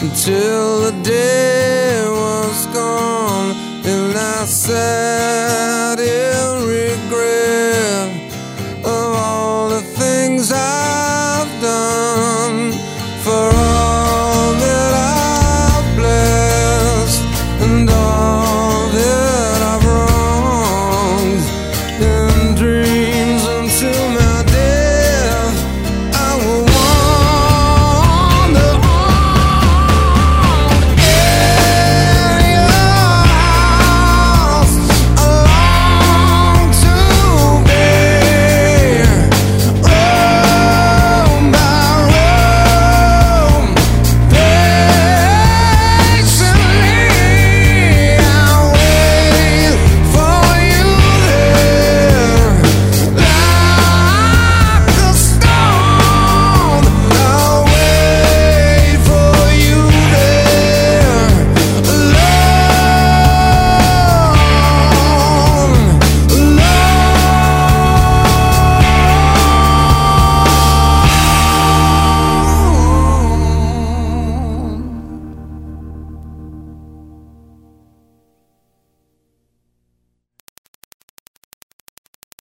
until the day was gone and I said